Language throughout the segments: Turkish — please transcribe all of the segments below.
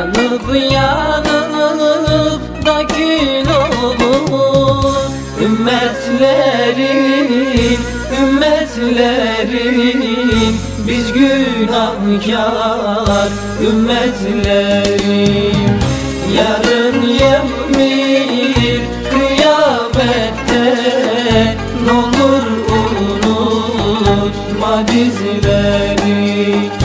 Yanıp yanıp da kül olur. Ümmetlerin, ümmetlerin Biz günahkar ümmetlerin. Yarın yevmil kıyamette N'olur unutma bizleri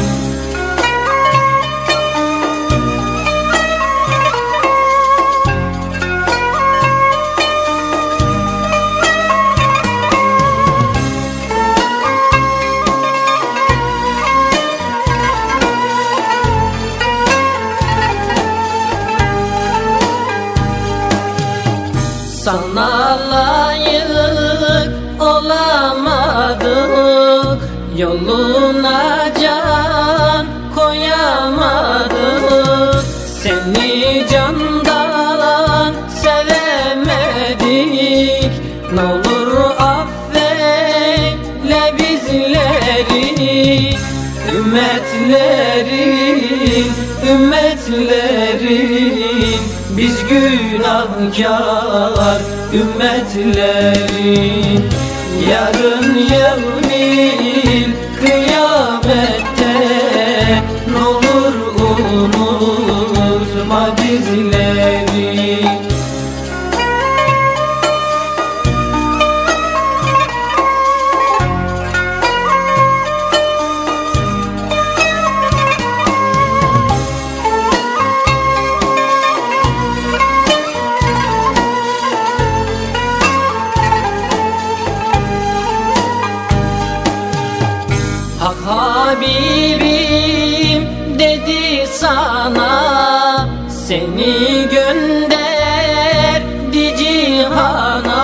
Sana layık olamadık Yoluna can koyamadık. Seni candan sevemedik N'olur affeyle bizleri. Ümmetlerin, ümmetlerin Biz günahkar ümmetlerin Yarın yevmil kıyamette N'olur unutma bizleri Habibim dedi sana Seni gönderdi cihana.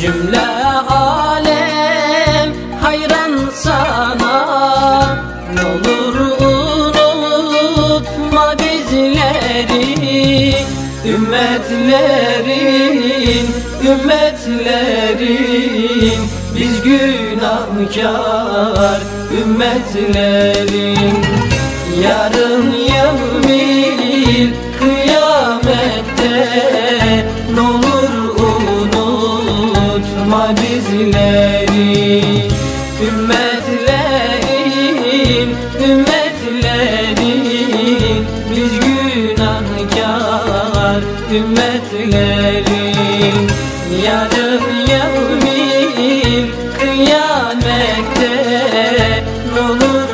Cümle alem hayran sana. N'olur unutma bizleri Ümmetlerin, ümmetlerin Biz günahkar ümmetlerin. Yarın yevmil kıyamette N'olur unutma bizleri. Ümmetlerin, ümmetlerin Biz günahkar ümmetlerin Yarın yevmil kıyamette N'olur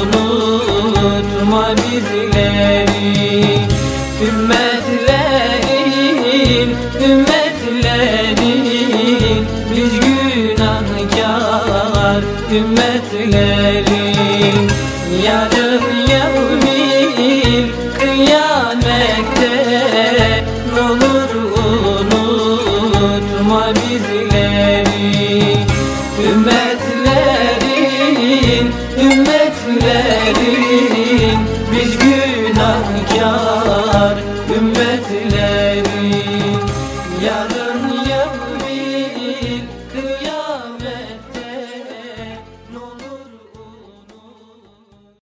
unutma bizleri. Ümmetlerin, ümmetlerin Biz günahkar ümmetlerin Yarın yevmil kıyamette olur unutma bizleri. Ümmetlerin, ümmetlerin Biz günahkar ümmetlerin. Yarın